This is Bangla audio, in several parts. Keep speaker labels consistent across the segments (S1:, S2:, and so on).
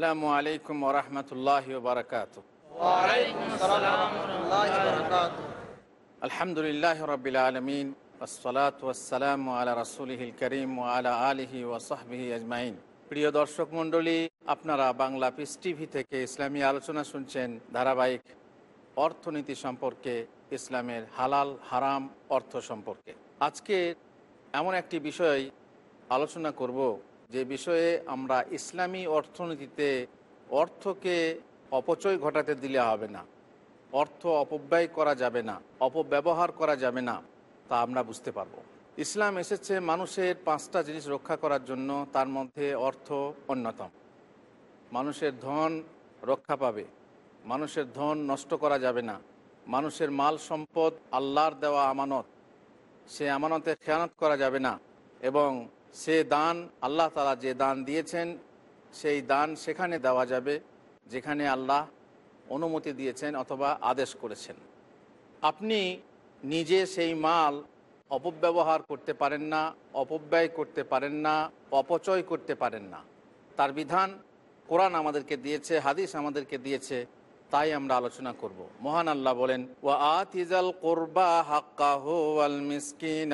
S1: আসসালামু আলাইকুম ওরহমতুল্লাহ বারকাত আলহামদুলিল্লাহ রবিল আলমিন, আসসালাত ওয়াসালাম আলা রসুলহিল করিম আলা আলিহি ওয়াসাহবিহি আজমাইন। প্রিয় দর্শক মণ্ডলী, আপনারা বাংলা পিস টিভি থেকে ইসলামী আলোচনা শুনছেন ধারাবাহিক অর্থনীতি সম্পর্কে, ইসলামের হালাল, হারাম অর্থ সম্পর্কে। আজকে এমন একটি বিষয় আলোচনা করব যে বিষয়ে আমরা ইসলামী অর্থনীতিতে অর্থকে অপচয় ঘটাতে দিলে হবে না, অর্থ অপব্যয় করা যাবে না, অপব্যবহার করা যাবে না, তা আমরা বুঝতে পারব। ইসলাম এসেছে মানুষের পাঁচটা জিনিস রক্ষা করার জন্য, তার মধ্যে অর্থ অন্যতম। মানুষের ধন রক্ষা পাবে, মানুষের ধন নষ্ট করা যাবে না, মানুষের মাল সম্পদ আল্লাহর দেওয়া আমানত, সে আমানতে খেয়ানত করা যাবে না, এবং সে দান, আল্লাহ তালা যে দান দিয়েছেন, সেই দান সেখানে দেওয়া যাবে যেখানে আল্লাহ অনুমতি দিয়েছেন অথবা আদেশ করেছেন। আপনি নিজে সেই মাল অপব্যবহার করতে পারেন না, অপব্যয় করতে পারেন না, অপচয় করতে পারেন না। তার বিধান কোরআন আমাদেরকে দিয়েছে, হাদিস আমাদেরকে দিয়েছে, তাই আমরা আলোচনা করব। মহান আল্লাহ বলেন, ওয়া আতিজাল কোরবা হাক্কাহু মিসকিন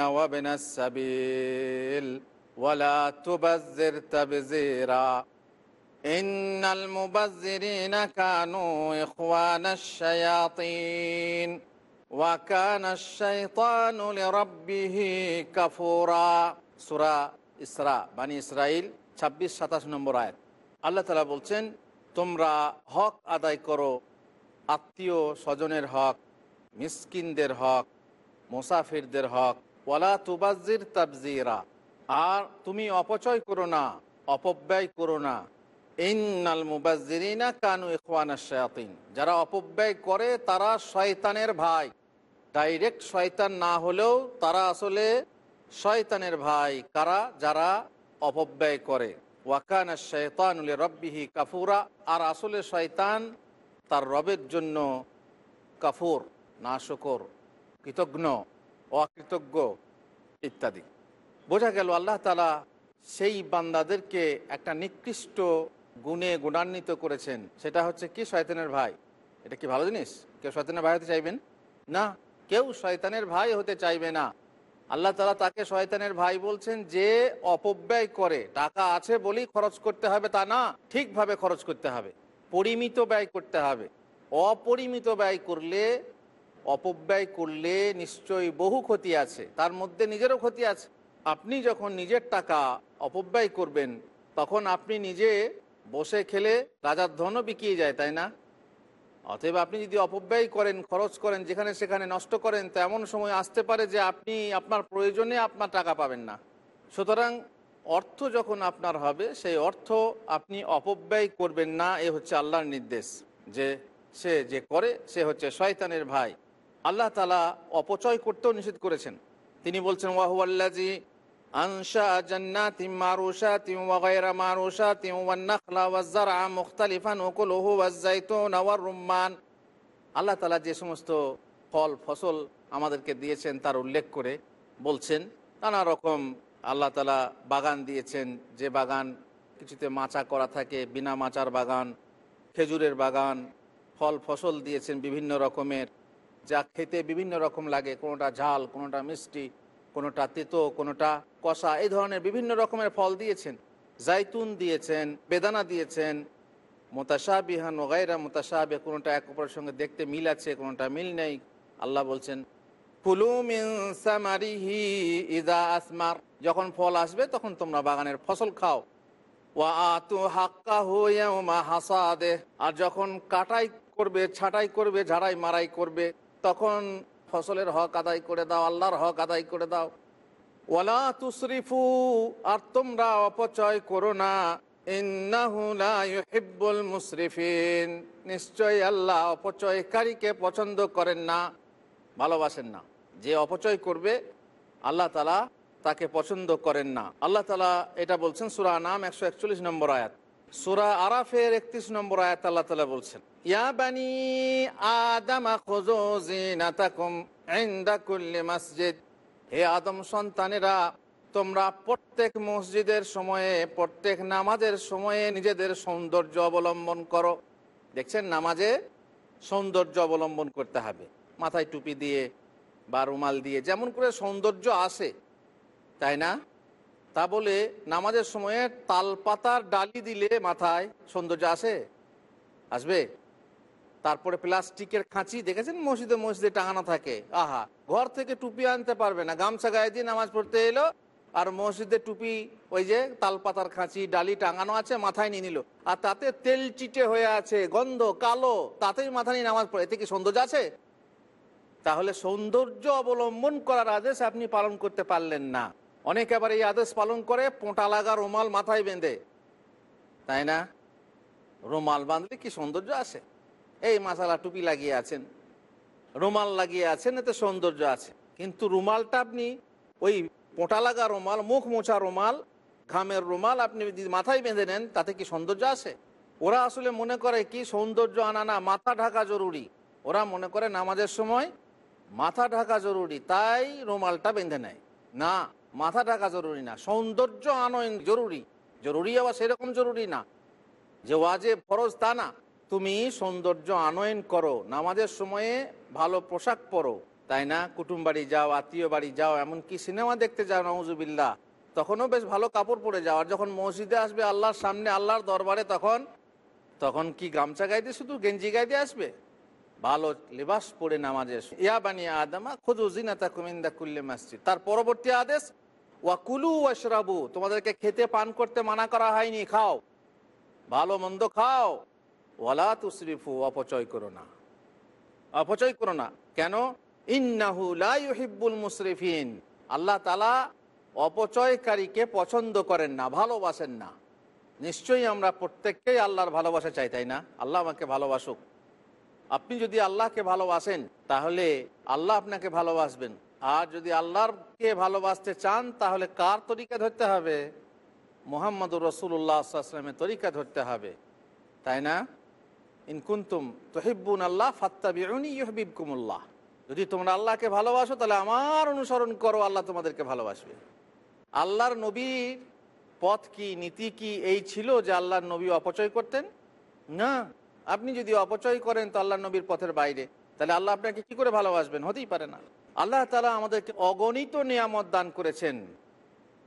S1: ওয়ালা তুবাজ্জির তাবযীরা ইন্নাল মুবাজ্জিরিনা কানু ইখওয়ানাশ শায়াতিন। ওয়া কানা আশ-শাইতানু লিরাব্বিহি কাফুরা। ইসরা, বানি ইসরাইল 26 27 নম্বর আয়াত। আল্লাহ বলছেন, তোমরা হক আদায় করো, আত্মীয় স্বজনের হক, মিসকিনদের হক, মুসাফিরদের হক। ওয়ালা তুবাজির তাবজিরা। আর তুমি অপচয় করো না, অপব্যয় করো না। ইন্নাল মুবাজিরিনা কানু ইখওয়ানা শায়াতিন। যারা অপব্যয় করে, তারা শয়তানের ভাই। ডাইরেক্ট শয়তান না হলেও তারা আসলে শয়তানের ভাই। কারা? যারা অপব্যয় করে। ওয়াকান শৈতানুল রব্বিহি কাফুরা। আর আসলে শয়তান তার রবের জন্য কাফুর না শকর কৃতজ্ঞ, অকৃতজ্ঞ, ইত্যাদি। বোঝা গেল আল্লাহ তালা সেই বান্দাদেরকে একটা নিকৃষ্ট গুণে গুণান্বিত করেছেন। সেটা হচ্ছে কি শয়তানের ভাই? এটা কি ভালো জিনিস? কেউ শয়তানের ভাই হতে চাইবেন? না, কেউ শয়তানের ভাই হতে চাইবে না। আল্লাহ তালা তাকে শয়তানের ভাই বলছেন যে অপব্যয় করে। টাকা আছে বলেই খরচ করতে হবে, তা না, ঠিকভাবে খরচ করতে হবে। পরিমিত ব্যয় করতে হবে। অপরিমিত ব্যয় করলে, অপব্যয় করলে নিশ্চয়ই বহু ক্ষতি আছে। তার মধ্যে নিজেরও ক্ষতি আছে। আপনি যখন নিজের টাকা অপব্যয় করবেন, তখন আপনি নিজে বসে খেলে রাজার ধনও বিকিয়ে যায়, তাই না? অতএব আপনি যদি অপব্যয় করেন, খরচ করেন, যেখানে সেখানে নষ্ট করেন, তো এমন সময় আসতে পারে যে আপনি আপনার প্রয়োজনে আপনার টাকা পাবেন না। সুতরাং অর্থ যখন আপনার হবে, সেই অর্থ আপনি অপব্যয় করবেন না, এ হচ্ছে আল্লাহর নির্দেশ। যে সে যে করে, সে হচ্ছে শয়তানের ভাই। আল্লাহ তালা অপচয় করতেও নিষেধ করেছেন। তিনি বলছেন ওয়াহুয়াল্লাজি আনশা গায়রা মারুশাতিম ওয়ান নাখলা ওয়াজ জারআ মুখতালিফান উকুলুহু ওয়াজ যাইতুন রুম্মান। আল্লাহ তাআলা যে সমস্ত ফল, ফসল আমাদেরকে দিয়েছেন তার উল্লেখ করে বলছেন। নানা রকম আল্লাহ তালা বাগান দিয়েছেন, যে বাগান কিছুতে মাচা করা থাকে, বিনা মাচার বাগান, খেজুরের বাগান, ফল, ফসল দিয়েছেন বিভিন্ন রকমের। যা খেতে বিভিন্ন রকম লাগে, কোনোটা ঝাল, কোনোটা মিষ্টি কোনোটা তেতো, কোনোটা কষা, এই ধরনের বিভিন্ন রকমের ফল দিয়েছেন। জাইতুন দিয়েছেন, বেদানা দিয়েছেন মোতাসা বিহান ওগাইরা মোতাসা বে কোনোটা এক অপরের সঙ্গে দেখতে মিল আছে, কোনোটা মিল নেই। আল্লাহ বলছেন আসমার। যখন ফল আসবে, তখন তোমরা বাগানের ফসল খাও। ওয়া ইয়াউমা হাসাদে। আর যখন কাটাই করবে, ছাটাই করবে ঝাড়াই মারাই করবে, তখন ফসলের হক আদায় করে দাও, আল্লাহর হক আদায় করে দাও। ওয়ালা তুসরিফু, আর তোমরা অপচয় করো না। মুসরিফিন। নিশ্চয়ই আল্লাহ অপচয়কারীকে পছন্দ করেন না, ভালোবাসেন না। যে অপচয় করবে, আল্লাহ তালা তাকে পছন্দ করেন না। আল্লাহ তালা এটা বলছেন সুরা নাম একশো একচল্লিশ নম্বর আয়াত। সুরা আরাফের একত্রিশ নম্বর আয়াত আল্লাহ তালা বলছেন, ইয়া বানি আদামা খোঁজো জিনাতাকুম ইনদা কুল্লি মসজিদ। হে আদম সন্তানেরা, তোমরা প্রত্যেক মসজিদের সময়ে, প্রত্যেক নামাজের সময়ে নিজেদের সৌন্দর্য অবলম্বন করো। দেখছেন, নামাজে সৌন্দর্য অবলম্বন করতে হবে। মাথায় টুপি দিয়ে বা রুমাল দিয়ে, যেমন করে সৌন্দর্য আসে, তাই না? তা বলে নামাজের সময়ে তালপাতার ডালি দিলে মাথায় সৌন্দর্য আসে? আসবে? তারপরে প্লাস্টিকের খাঁচি, দেখেছেন মসজিদে মসজিদে টাঙানো থাকে? আহা, ঘর থেকে টুপি আনতে পারবে না। গামছা গায়ে দিয়ে নামাজ পড়তে এলো আর মসজিদে টুপি, ওই যে তালপাতার খাঁচি, ডালি টাঙানো আছে, মাথায় নিয়ে নিল। আর তাতে তেল চিটে হয়ে আছে, গন্ধ, কালো, তাতেই মাথা নিয়ে নামাজ পড়ে। এতে কি সৌন্দর্য আছে? তাহলে সৌন্দর্য অবলম্বন করার আদেশ আপনি পালন করতে পারলেন না। অনেকে আবার এই আদেশ পালন করে, পোঁটা লাগা রুমাল মাথায় বেঁধে। তাই না? রুমাল বাঁধলে কি সৌন্দর্য আছে এই মাসালা টুপি লাগিয়ে আছেন, রুমাল লাগিয়ে আছেন, এতে সৌন্দর্য আছে। কিন্তু রুমালটা আপনি ওই পোঁটা লাগা রুমাল, মুখ মোছা রুমাল, ঘামের রুমাল আপনি মাথায় বেঁধে নেন, তাতে কি সৌন্দর্য আছে ওরা আসলে মনে করে কি সৌন্দর্য আনা না, মাথা ঢাকা জরুরি। ওরা মনে করে নামাজের সময় মাথা ঢাকা জরুরি, তাই রুমালটা বেঁধে নেয়। না মাথা ঢাকা জরুরি না, সৌন্দর্য আনয়ন জরুরি। জরুরি আবার সেরকম জরুরি না যে ওয়াজে ফরজ তা না। তুমি সৌন্দর্য আনয়ন করো, নামাজের সময়ে ভালো পোশাক পরো, তাই না? কুটুম বাড়ি যাও, আত্মীয় বাড়ি যাও, এমনকি সিনেমা দেখতে যাও নওজুবিল্লা তখনও বেশ ভালো কাপড় পরে যাও, আর যখন মসজিদে আসবে আল্লাহর সামনে, আল্লাহর দরবারে, তখন তখন কি গামছা গাইতে শুধু গেঞ্জি গাইতে আসবে? ভালো লেবাস পরে নামাজে। ইয়া বানিয়া আদামা খুদ জিনাতা কুমিন্দা কুল্লে মসজিদ। তার পরবর্তী আদেশ ওয়া কুলু ওয়াশরাবু, তোমাদেরকে খেতে পান করতে মানা করা হয়নি, খাও। ভালো মন্দ খাও। ওয়ালা তুসরিফু, অপচয় করো না। অপচয় করো না। কেন? ইন্নাহু লা ইউহিব্বুল মুসরিফিন। আল্লাহ তালা অপচয়কারীকে পছন্দ করেন না, ভালোবাসেন না। নিশ্চয়ই আমরা প্রত্যেককেই আল্লাহর ভালোবাসা চাই, তাই না? আল্লাহ আমাকে ভালোবাসুক। আপনি যদি আল্লাহকে ভালোবাসেন, তাহলে আল্লাহ আপনাকে ভালোবাসবেন। আর যদি আল্লাহরকে ভালোবাসতে চান, তাহলে কার তরিকা ধরতে হবে? মোহাম্মদুর রসুল্লাহ আসলামের তরিকা ধরতে হবে। তাই না? ইনকুন্তুম তহিব্বুন আল্লাহ ফাত্তাবিউনি ইহবিবকুমুল্লাহ যদি তোমরা আল্লাহকে ভালোবাসো, তাহলে আমার অনুসরণ করো, আল্লাহ তোমাদেরকে ভালোবাসবে। আল্লাহর নবীর পথ কি, নীতি কি, এই ছিল যে আল্লাহর নবী অপচয় করতেন? না। আপনি যদি অপচয় করেন, তো আল্লাহ নবীর পথের বাইরে। তাহলে আল্লাহ আপনাকে কি করে ভালোবাসবেন? হতেই পারে না। আল্লাহ তালা আমাদেরকে অগণিত নিয়ামত দান করেছেন।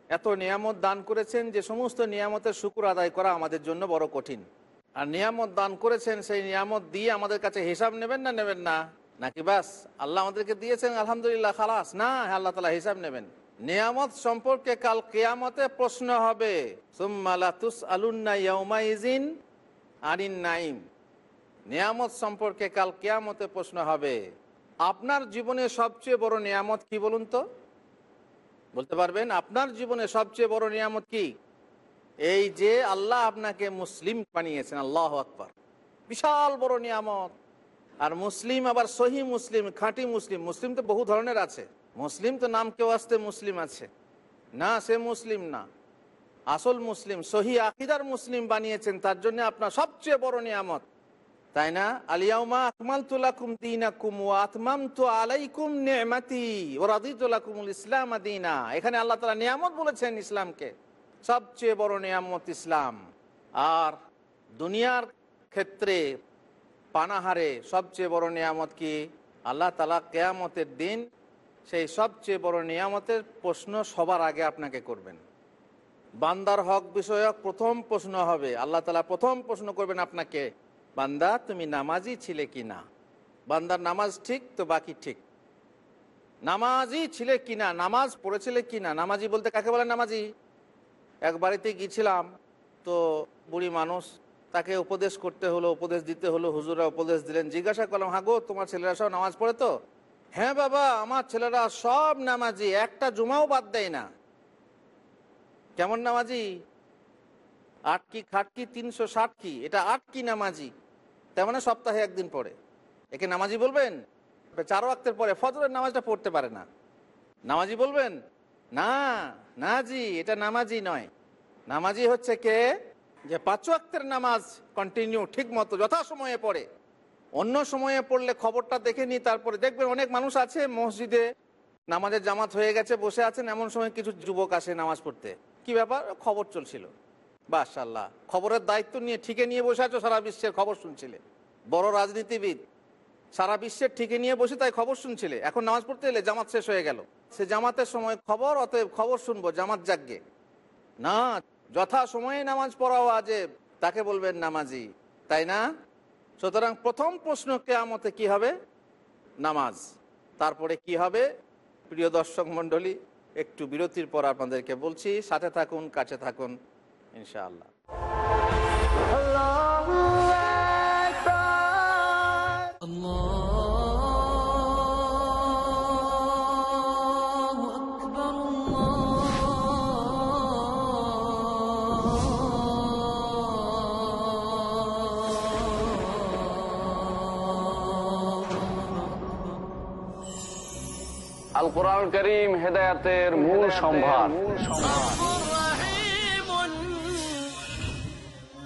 S1: এত নিয়ামত দান করেছেন যে সমস্ত নিয়ামতের শুকুর আদায় করা আমাদের জন্য বড় কঠিন। আর নিয়ামত দান করেছেন, সেই নিয়ামত দিয়ে আমাদের কাছে হিসাব নেবেন না নেবেন না? নাকি বাস? আল্লাহ আমাদেরকে দিয়েছেন, আলহামদুলিল্লাহ, খালাস। না আল্লাহ তালা হিসাব নেবেন। নিয়ামত সম্পর্কে কাল কেয়ামতে প্রশ্ন হবে নাইম নিয়ামত সম্পর্কে কাল কেয়ামতে প্রশ্ন হবে আপনার জীবনে সবচেয়ে বড় নিয়ামত কি বলুন তো? বলতে পারবেন, আপনার জীবনে সবচেয়ে বড় নিয়ামত কি? এই যে আল্লাহ আপনাকে মুসলিম বানিয়েছেন, আল্লাহ আকবর। বিশাল বড় নিয়ামত। আর মুসলিম আবার সহি মুসলিম, খাঁটি মুসলিম। মুসলিম তো বহু ধরনের আছে। মুসলিম তো নাম কেউ আসতে মুসলিম আছে। না, সে মুসলিম না। আসল মুসলিম, সহি আকিদার মুসলিম বানিয়েছেন, তার জন্য আপনার সবচেয়ে বড় নিয়ামত। তাই না? আলিয়াউমা আকমাল তুলাকুম দিনাকুম ও আতমাম তো আলাইকুম নেমাতি ও রাদিতুলাকুমুল ইসলাম দিনা। এখানে আল্লাহ তালা নিয়ামত বলেছেন ইসলামকে। সবচেয়ে বড় নিয়ামত ইসলাম। আর দুনিয়ার ক্ষেত্রে পানাহারে সবচেয়ে বড় নিয়ামত কি? আল্লাহ তালা কেয়ামতের দিন সেই সবচেয়ে বড় নিয়ামতের প্রশ্ন সবার আগে আপনাকে করবেন। বান্দার হক বিষয়ক প্রথম প্রশ্ন হবে। আল্লাহ তালা প্রথম প্রশ্ন করবেন আপনাকে। বান্দা, তুমি নামাজি ছিলে কি না? বান্দার নামাজ ঠিক তো বাকি ঠিক? নামাজি ছিলে কি না? নামাজ পড়েছিলে কি না? নামাজি বলতে কাকে বলে নামাজি? এক বাড়িতে গিয়েছিলাম, তো বুড়ি মানুষ, তাকে উপদেশ করতে হলো, উপদেশ দিতে হলো হুজুরা উপদেশ দিলেন। জিজ্ঞাসা করলাম, হাগো, তোমার ছেলেরা সব নামাজ পড়ে তো? হ্যাঁ বাবা, আমার ছেলেরা সব নামাজি, একটা জুমাও বাদ দেয় না। কেমন নামাজি? আট কি, খাট কি, তিনশো ষাট কি? এটা আট কি নামাজি? তার মানে সপ্তাহে একদিন পড়ে। একে নামাজি বলবেন? চার ওয়াক্তের পরে ফজরের নামাজটা পড়তে পারে না। নামাজি বলবেন? না না জি এটা নামাজি নয়। নামাজি হচ্ছে কে? যে পাঁচ ওয়াক্তের নামাজ কন্টিনিউ ঠিক মতো, যথাসময়ে পড়ে। অন্য সময়ে পড়লে খবরটা দেখে নি তারপরে দেখবেন অনেক মানুষ আছে মসজিদে নামাজের জামাত হয়ে গেছে, বসে আছেন, এমন সময় কিছু যুবক আসে নামাজ পড়তে। কি ব্যাপার? খবর চলছিল। বাসাল্লাহ খবরের দায়িত্ব নিয়ে ঠিকে নিয়ে বসে আছো, সারা বিশ্বের খবর শুনছিলে। বড় রাজনীতিবিদ, সারা বিশ্বের ঠিকে নিয়ে বসে তাই খবর শুনছিলে। এখন নামাজ পড়তে এলে জামাত শেষ হয়ে গেল। সে জামাতের সময় খবর, অতএব খবর শুনব, জামাত জাগবে না, যথা সময়ে নামাজ পড়াও আজে তাকে বলবেন নামাজি, তাই না? সুতরাং প্রথম প্রশ্ন কেয়ামতে কি হবে? নামাজ। তারপরে কি হবে? প্রিয় দর্শক মণ্ডলী, একটু বিরতির পর আপনাদেরকে বলছি, সাথে থাকুন, কাছে থাকুন। ইনশাআল্লাহ।
S2: আল কোরআন করিম হেদায়াতের মূল সম্ভার।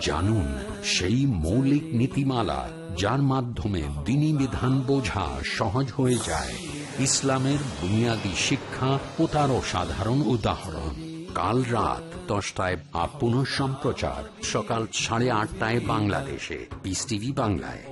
S3: জানুন সেই মৌলিক নীতিমালা যার মাধ্যমে দিনী বিধান বোঝা সহজ হয়ে যায়। ইসলামের বুনিয়াদী শিক্ষা ও তারও সাধারণ উদাহরণ। কাল রাত দশটায় আপ সম্প্রচার। সকাল সাড়ে আটটায় বাংলাদেশে। পিস টিভি বাংলায়।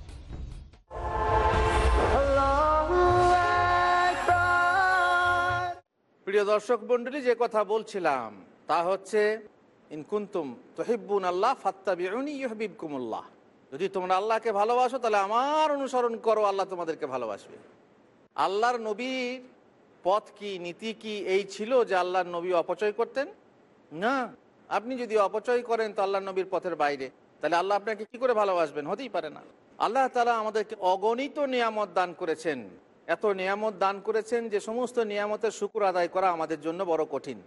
S1: প্রিয় দর্শক মন্ডলী, যে কথা বলছিলাম তা হচ্ছে ইনকুন্তুম তহিব্বুন আল্লাহ ফাত্তাবিউনি যদি তোমরা আল্লাহকে ভালোবাসো, তাহলে আমার অনুসরণ করো, আল্লাহ তোমাদেরকে ভালোবাসবে। আল্লাহর নবীর পথ কি, নীতি কি, এই ছিল যে আল্লাহর নবী অপচয় করতেন? না। আপনি যদি অপচয় করেন, তো আল্লাহ নবীর পথের বাইরে। তাহলে আল্লাহ আপনাকে কি করে ভালোবাসবেন? হতেই পারে না। আল্লাহ তালা আমাদেরকে অগণিত নিয়ামত দান করেছেন। এত নিয়ামত দান করেছেন যে সমস্ত নিয়ামতের শুকুর আদায় করা আমাদের জন্য বড় কঠিন।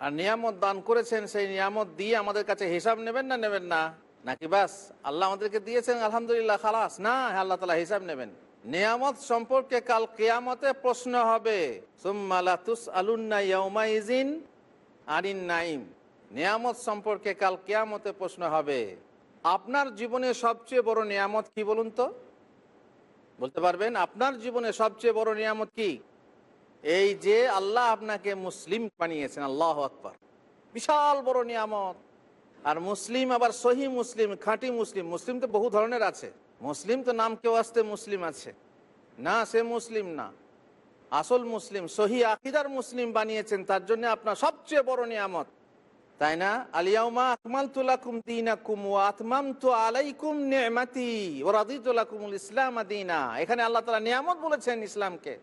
S1: আর নিয়ামত দান করেছেন, সেই নিয়ামত দিয়ে আমাদের কাছে হিসাব নেবেন না নেবেন না? নাকি বাস, আল্লাহ আমাদেরকে দিয়েছেন, আলহামদুলিল্লাহ, খালাস। না, আল্লাহ তালা হিসাব নেবেন। নিয়ামত সম্পর্কে কাল কেয়ামতে প্রশ্ন হবে। নিয়ামত সম্পর্কে কাল কেয়ামতে প্রশ্ন হবে। আপনার জীবনে সবচেয়ে বড় নিয়ামত কি বলুন তো? বলতে পারবেন, আপনার জীবনে সবচেয়ে বড় নিয়ামত কি? এই যে আল্লাহ আপনাকে মুসলিম বানিয়েছেন, আল্লাহ আকবর। বিশাল বড় নিয়ামত। আর মুসলিম আবার সহি মুসলিম, খাঁটি মুসলিম। মুসলিম তো বহু ধরনের আছে। মুসলিম তো নাম কেউ আসতে মুসলিম আছে। না, সে মুসলিম না। আসল মুসলিম, সহি আকিদার মুসলিম বানিয়েছেন, তার জন্য আপনার সবচেয়ে বড় নিয়ামত। তাই না? আলিয়াউমা আকমাল তুলাকুম দিনাকুম ও আতমাম তো আলাইকুম নেমাতি ও রাদিতুলাকুমুল ইসলাম আদিনা এখানে আল্লাহ তালা নিয়ামত বলেছেন ইসলামকে।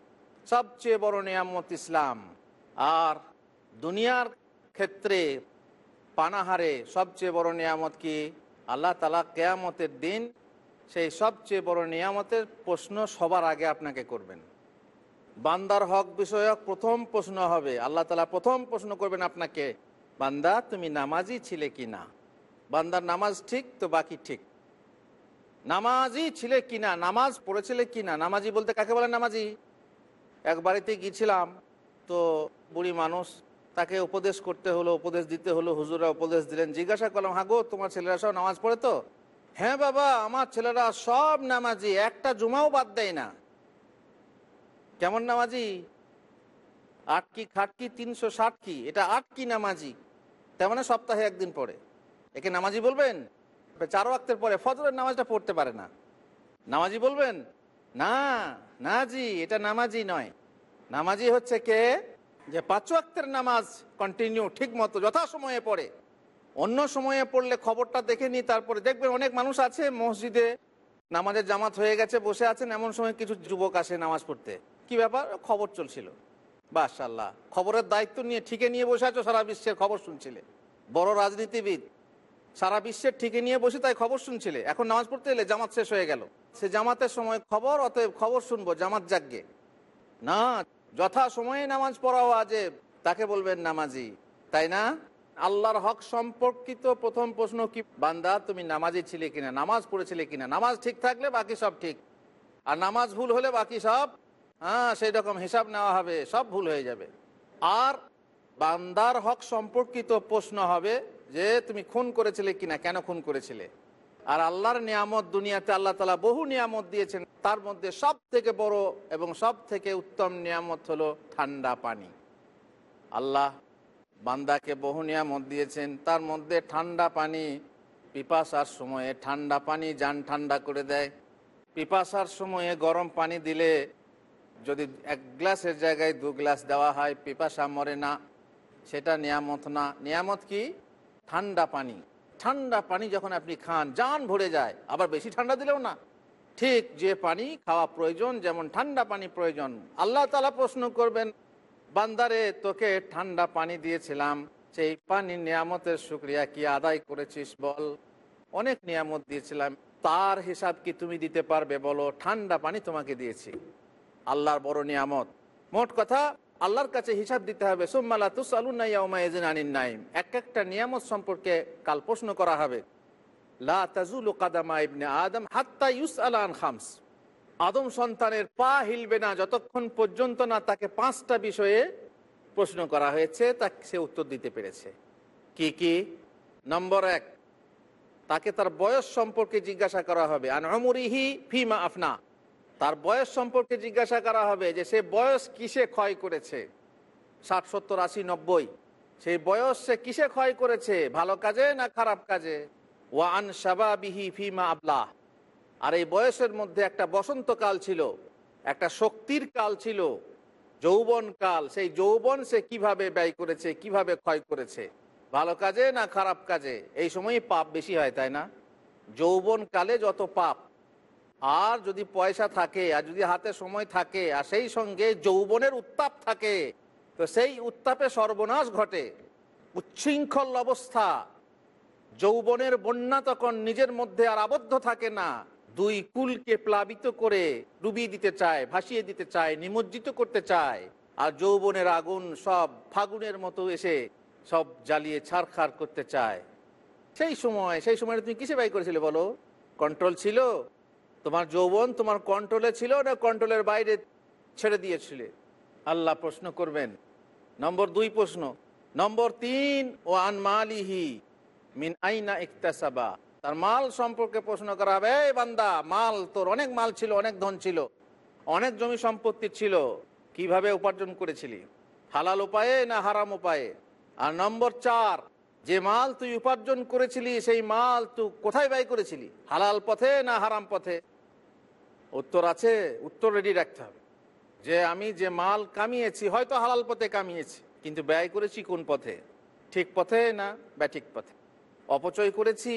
S1: সবচেয়ে বড় নিয়ামত ইসলাম। আর দুনিয়ার ক্ষেত্রে পানাহারে সবচেয়ে বড় নিয়ামত কি? আল্লাহ তালা কেয়ামতের দিন সেই সবচেয়ে বড় নিয়ামতের প্রশ্ন সবার আগে আপনাকে করবেন। বান্দার হক বিষয়ক প্রথম প্রশ্ন হবে। আল্লাহ তালা প্রথম প্রশ্ন করবেন আপনাকে বান্দা, তুমি নামাজি ছিলে কি না? বান্দার নামাজ ঠিক তো বাকি ঠিক? নামাজি ছিলে কি না? নামাজ পড়েছিলে কি না? নামাজি বলতে কাকে বলে নামাজি? এক বাড়িতে গিয়েছিলাম, তো বুড়ি মানুষ, তাকে উপদেশ করতে হলো, উপদেশ দিতে হলো হুজুরা উপদেশ দিলেন। জিজ্ঞাসা করলাম হ্যাঁ গো, তোমার ছেলেরা সব নামাজ পড়ে তো? হ্যাঁ বাবা, আমার ছেলেরা সব নামাজি, একটা জুমাও বাদ দেয় না। কেমন নামাজি? আট কি খাট কি তিনশো ষাট কি? এটা আট কি নামাজি। তেমন মানে সপ্তাহে একদিন পড়ে। একে নামাজি বলবেন? চার ওয়াক্তের পরে ফজরের নামাজটা পড়তে পারে না। নামাজি বলবেন? না না জি এটা নামাজি নয়। নামাজি হচ্ছে কে? যে পাঁচ ওয়াক্তের নামাজ কন্টিনিউ ঠিক মতো যথাসময়ে পড়ে। অন্য সময়ে পড়লে খবরটা দেখে নি তারপরে দেখবেন অনেক মানুষ আছে মসজিদে নামাজের জামাত হয়ে গেছে, বসে আছেন, এমন সময় কিছু যুবক আসে নামাজ পড়তে। কি ব্যাপার? খবর চলছিল। বাসাল্লাহ খবরের দায়িত্ব নিয়ে ঠিকে নিয়ে বসে আছো, সারা বিশ্বের খবর শুনছিলে। বড় রাজনীতিবিদ, সারা বিশ্বের ঠিকে নিয়ে বসে তাই খবর শুনছিলে। এখন নামাজ পড়তে এলে জামাত শেষ হয়ে গেল। সে জামাতের সময় খবর, অতএব খবর শুনব, জামাত জাগবে না, যথা সময়ে নামাজ পড়াও আজে তাকে বলবেন নামাজি। তাই না? আল্লাহর হক সম্পর্কিত প্রথম প্রশ্ন কি? বান্দা, তুমি নামাজি ছিলে কিনা? নামাজ পড়েছিলে কিনা? নামাজ ঠিক থাকলে বাকি সব ঠিক। আর নামাজ ভুল হলে বাকি সব হ্যাঁ সেই রকম হিসাব নেওয়া হবে, সব ভুল হয়ে যাবে। আর বান্দার হক সম্পর্কিত প্রশ্ন হবে যে, তুমি খুন করেছিলে কিনা, কেন খুন করেছিলে? আর আল্লাহর নিয়ামত দুনিয়াতে আল্লাহ তালা বহু নিয়ামত দিয়েছেন, তার মধ্যে সব থেকে বড় এবং সব থেকে উত্তম নিয়ামত হলো ঠান্ডা পানি। আল্লাহ বান্দাকে বহু নিয়ামত দিয়েছেন, তার মধ্যে ঠান্ডা পানি পিপাসার সময়ে, ঠান্ডা পানি যান ঠান্ডা করে দেয়। পিপাসার সময়ে গরম পানি দিলে যদি এক গ্লাসের জায়গায় দু গ্লাস দেওয়া হয়, পিপাসা মরে না, সেটা নিয়ামত না। নিয়ামত কি? ঠান্ডা পানি। ঠান্ডা পানি যখন আপনি খান, জান ভরে যায়। আবার বেশি ঠান্ডা দিলেও না। ঠিক যে পানি খাওয়া প্রয়োজন, যেমন ঠান্ডা পানি প্রয়োজন। আল্লাহ তালা প্রশ্ন করবেন, বান্দারে, তোকে ঠান্ডা পানি দিয়েছিলাম। সেই পানি নিয়ামতের শুক্রিয়া কি আদায় করেছিস বল? অনেক নিয়ামত দিয়েছিলাম। তার হিসাব কি তুমি দিতে পারবে বলো? ঠান্ডা পানি তোমাকে দিয়েছি। আল্লাহর বড় নিয়ামত। মোট কথা, আল্লাহর কাছে হিসাব দিতে হবে সোম্মালা তুসালুনাইয়াউমাইজিন আনিন নাইম এক একটা নিয়ামত সম্পর্কে কাল প্রশ্ন করা হবে। লা তাজুলু কাদামা আদম হাত্তা ইউস আলান খামস। আদম সন্তানের পা হিলবে না যতক্ষণ পর্যন্ত না তাকে পাঁচটা বিষয়ে প্রশ্ন করা হয়েছে, তা সে উত্তর দিতে পেরেছে। কি কি? নম্বর এক, তাকে তার বয়স সম্পর্কে জিজ্ঞাসা করা হবে। আন অমরিহি ফিমা আফনা। তার বয়স সম্পর্কে জিজ্ঞাসা করা হবে যে সে বয়স কিসে ক্ষয় করেছে? ষাট, সত্তর, আশি, নব্বই। সেই বয়স সে কিসে ক্ষয় করেছে? ভালো কাজে না খারাপ কাজে? ওয়ান সাবাবিহি ফিমা আবলা। আর এই বয়সের মধ্যে একটা বসন্তকাল ছিল, একটা শক্তির কাল ছিল, যৌবন কাল। সেই যৌবন সে কীভাবে ব্যয় করেছে, কীভাবে ক্ষয় করেছে? ভালো কাজে না খারাপ কাজে? এই সময়ই পাপ বেশি হয়, তাই না? যৌবন কালে যত পাপ আর যদি পয়সা থাকে, আর যদি হাতে সময় থাকে, আর সেই সঙ্গে যৌবনের উত্তাপ থাকে, তো সেই উত্তাপে সর্বনাশ ঘটে। উচ্ছৃঙ্খল অবস্থা। যৌবনের বন্যা তখন নিজের মধ্যে আর আবদ্ধ থাকে না। দুই কুলকে প্লাবিত করে ডুবিয়ে দিতে চায়, ভাসিয়ে দিতে চায়, নিমজ্জিত করতে চায়। আর যৌবনের আগুন সব ফাগুনের মতো এসে সব জ্বালিয়ে ছাড়খাড় করতে চায়। সেই সময় সেই সময় তুমি কিসে ব্যয় করেছিলে বলো? কন্ট্রোল ছিল? তোমার যৌবন তোমার কন্ট্রোলে ছিল না কন্ট্রোলের বাইরে ছেড়ে দিয়েছিলে? আল্লাহ প্রশ্ন করবেন। নম্বর দুই প্রশ্ন। নম্বর তিন, ও আনমালিহি মিন আইনা ইকতাসাবা। তার মাল সম্পর্কে প্রশ্ন করা হবে বান্দা, মাল তোর অনেক মাল ছিল, অনেক ধন ছিল, অনেক জমি সম্পত্তি ছিল, কীভাবে উপার্জন করেছিলি? হালাল উপায়ে না হারাম উপায়ে? আর নম্বর চার, যে মাল তুই উপার্জন করেছিলি, সেই মাল তুই কোথায় ব্যয় করেছিলি? হালাল পথে না হারাম পথে? উত্তর আছে, উত্তর রেডি রাখতে হবে। যে আমি যে মাল কামিয়েছি, হয়তো হালাল পথে কামিয়েছি, কিন্তু ব্যয় করেছি কোন পথে? ঠিক পথে না ব্যাঠিক পথে? অপচয় করেছি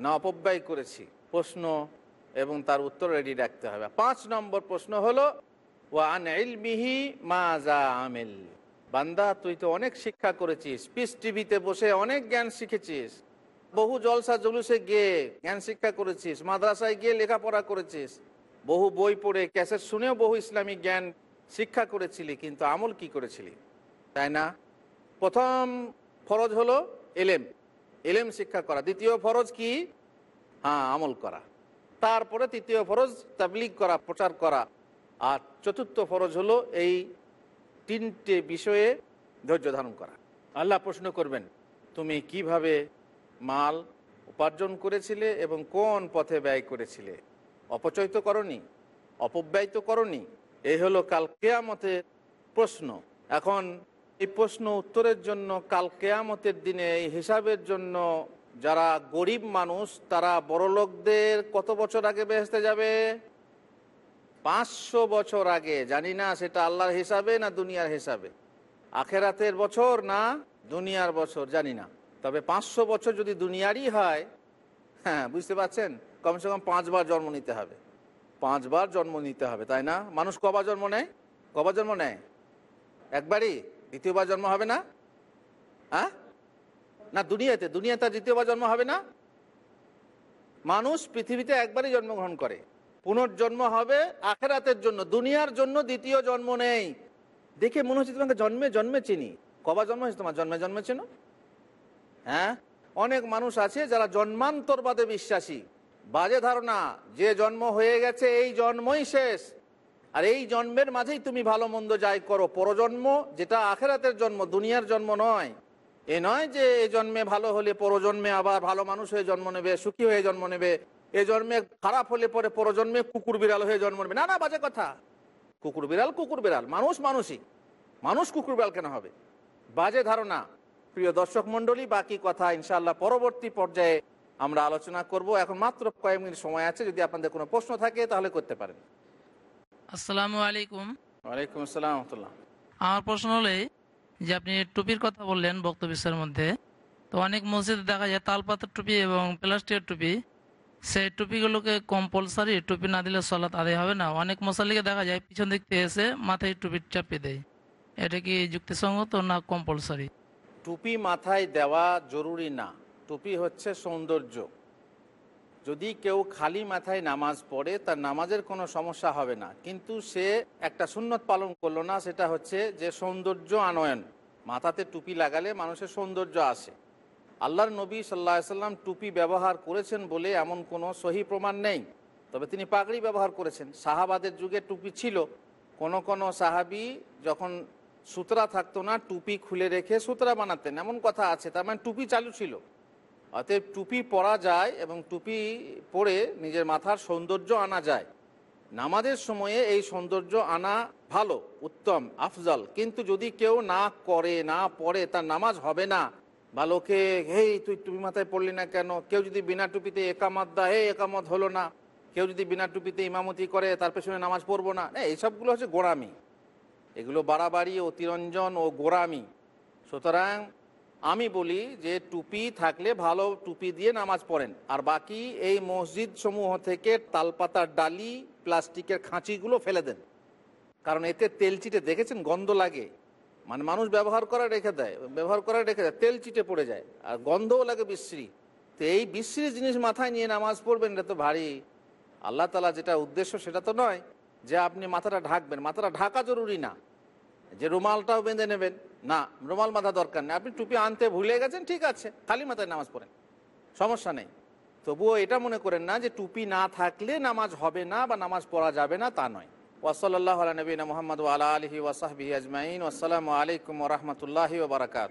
S1: না অপব্যয় করেছি? প্রশ্ন এবং তার উত্তর রেডি রাখতে হবে। পাঁচ নম্বর প্রশ্ন হলো ওয়ান মাজা আমেল। বান্দা, তুই তো অনেক শিক্ষা করেছিস, পিস টিভিতে বসে অনেক জ্ঞান শিখেছিস, বহু জলসা জলুসে গিয়ে জ্ঞান শিক্ষা করেছিস, মাদ্রাসায় গিয়ে লেখাপড়া করেছিস বহু বই পড়ে, ক্যাসেট শুনেও বহু ইসলামিক জ্ঞান শিক্ষা করেছিলি, কিন্তু আমল কি করেছিলি? তাই না? প্রথম ফরজ হলো এলেম। এলেম শিক্ষা করা। দ্বিতীয় ফরজ কি? হ্যাঁ আমল করা। তারপরে তৃতীয় ফরজ তাবলিগ করা, প্রচার করা। আর চতুর্থ ফরজ হলো এই তিনটে বিষয়ে ধৈর্য ধারণ করা। আল্লাহ প্রশ্ন করবেন, তুমি কীভাবে মাল উপার্জন করেছিলে এবং কোন পথে ব্যয় করেছিলে? অপচয় তো করনি অপব্যয় তো করনি এই হলো কাল কেয়ামতের প্রশ্ন। এখন এই প্রশ্ন উত্তরের জন্য কাল কেয়ামতের দিনে এই হিসাবের জন্য যারা গরিব মানুষ, তারা বড়লোকদের কত বছর আগে বেহেস্তে যাবে? পাঁচশো বছর আগে। জানি না সেটা আল্লাহর হিসাবে না দুনিয়ার হিসাবে। আখেরাতের বছর না দুনিয়ার বছর, জানি না। তবে পাঁচশো বছর যদি দুনিয়ারই হয় হ্যাঁ বুঝতে পারছেন? কমসে কম পাঁচবার জন্ম নিতে হবে। পাঁচবার জন্ম নিতে হবে, তাই না? মানুষ কবার জন্ম নেয়? কবার জন্ম নেয়? একবারই? দ্বিতীয়বার জন্ম হবে না? হ্যাঁ? না, দুনিয়াতে। দুনিয়াতে দ্বিতীয়বার জন্ম হবে না? মানুষ পৃথিবীতে একবারই জন্মগ্রহণ করে। পুনর্জন্ম হবে আখেরাতের জন্য। দুনিয়ার জন্য দ্বিতীয় জন্ম নেই। দেখে মনে হচ্ছে তোমাকে জন্মে জন্মে চিনি। কবা জন্ম হয়েছে তোমার? জন্মে জন্মে চেনো? হ্যাঁ? অনেক মানুষ আছে যারা জন্মান্তরবাদে বিশ্বাসী। বাজে ধারণা, যে জন্ম হয়ে গেছে এই জন্মই শেষ। আর এই জন্মের মাঝেই তুমি ভালো মন্দ যাই করো। পরজন্ম যেটা আখেরাতের জন্ম, দুনিয়ার জন্ম নয়। এ নয় যে এই জন্মে ভালো হলে পরজন্মে আবার ভালো মানুষ হয়ে জন্ম নেবে, সুখী হয়ে জন্ম নেবে। এ জন্মে খারাপ হলে পরে পরজন্মে কুকুর বিড়াল হয়ে জন্ম নেবে। না না, বাজে কথা। কুকুর বিড়াল কুকুর বিড়াল। মানুষ মানুষই। মানুষ কুকুর বিড়াল কেন হবে? বাজে ধারণা। প্রিয় দর্শক মন্ডলী বাকি কথা ইনশাল্লাহ পরবর্তী পর্যায়ে আমরা আলোচনা করব। এখন মাত্র কয়েক মিনিট সময় আছে যদি আপনাদের কোনো প্রশ্ন থাকে তাহলে করতে পারেন।
S4: আসসালামু আলাইকুম।
S1: ওয়ালাইকুম আসসালাম রহমতুল্লাহ।
S4: আমার প্রশ্ন হলে যে আপনি টুপির কথা বললেন বক্তব্যের মধ্যে তো অনেক মসজিদে দেখা যায় তালপাতার টুপি এবং প্লাস্টিকের টুপি সেই টুপিগুলোকে কম্পালসারি টুপি না দিলে সলাৎ আদায় হবে না। অনেক মশালিকে দেখা যায় পিছন দিক থেকে এসে মাথায় টুপি চাপিয়ে দেয়। এটা কি যুক্তিসঙ্গত না কম্পালসারি
S1: টুপি মাথায় দেওয়া জরুরি না। টুপি হচ্ছে সৌন্দর্য। যদি কেউ খালি মাথায় নামাজ পড়ে, তার নামাজের কোনো সমস্যা হবে না। কিন্তু সে একটা সুন্নত পালন করল না, সেটা হচ্ছে যে সৌন্দর্য আনয়ন। মাথাতে টুপি লাগালে মানুষের সৌন্দর্য আসে। আল্লাহর নবী সাল্লাহ সাল্লাম টুপি ব্যবহার করেছেন বলে এমন কোনো সহি প্রমাণ নেই। তবে তিনি পাগড়ি ব্যবহার করেছেন। সাহাবাদের যুগে টুপি ছিল। কোন কোন সাহাবি যখন সুতরা থাকতো না, টুপি খুলে রেখে সুতরা বানাতেন। এমন কথা আছে, তার মানে টুপি চালু ছিল। অতএব টুপি পরা যায় এবং টুপি পরে নিজের মাথার সৌন্দর্য আনা যায়। নামাজের সময়ে এই সৌন্দর্য আনা ভালো উত্তম আফজল। কিন্তু যদি কেউ না করে না পড়ে তার নামাজ হবে না। বা লোকে হেই তুই টুপি মাথায় পড়লি না কেন? কেউ যদি বিনা টুপিতে একামত দা হে একামত হলো না। কেউ যদি বিনা টুপিতে ইমামতি করে তার পেছনে নামাজ পড়ব না। না, এইসবগুলো হচ্ছে গোড়ামি। এগুলো বাড়াবাড়ি অতিরঞ্জন ও গোড়ামি। সুতরাং আমি বলি যে টুপি থাকলে ভালো টুপি দিয়ে নামাজ পড়েন। আর বাকি এই মসজিদ সমূহ থেকে তালপাতার ডালি, প্লাস্টিকের খাঁচিগুলো ফেলে দেন। কারণ এতে তেল চিটে, দেখেছেন গন্ধ লাগে? মানে মানুষ ব্যবহার করা রেখে দেয়, ব্যবহার করা রেখে দেয়, তেল চিটে পড়ে যায়। আর গন্ধও লাগে বিশ্রী। তো এই বিশ্রী জিনিস মাথায় নিয়ে নামাজ পড়বেন, এটা তো ভারী। আল্লাহ তালা যেটা উদ্দেশ্য সেটা তো নয় যে আপনি মাথাটা ঢাকবেন। মাথাটা ঢাকা জরুরি না। যে রুমালটাও বেঁধে নেবেন। না, রুমাল মাথা দরকার নেই। আপনি টুপি আনতে ভুলে গেছেন, ঠিক আছে। খালি মাথায় নামাজ পড়েন। সমস্যা নেই। তবুও এটা মনে করেন না যে টুপি না থাকলে নামাজ হবে না বা নামাজ পড়া যাবে না, তা নয়। ওসলাল্লাহ নবীন মোহাম্মদ আলা আলহি ওয়াসাহি আজমাইন। আসসালামু আলাইকুম রহমতুল্লাহি ওবরাকাত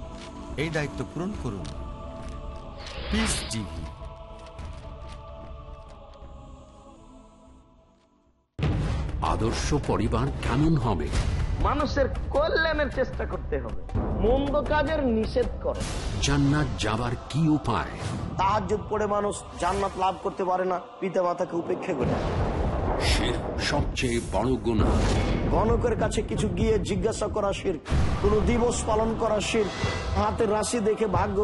S5: এই দায়িত্ব পূরণ করুন। পিস টিভি
S3: আদর্শ পরিবার কেমন হবে?
S6: মানুষের কল্যাণের চেষ্টা করতে হবে। মন্দ কাজের নিষেধ করে।
S3: জান্নাত যাবার কি উপায়?
S6: তাহাজ্জুদ পড়ে মানুষ জান্নাত লাভ করতে পারে না পিতা মাতাকে উপেক্ষা করে।
S3: সবচেয়ে বড় গুণা
S6: গণকের কাছে কিছু গিয়ে জিজ্ঞাসা করা শির কোন দিবস পালন করা শির হাতের রাশি দেখে ভাগ্য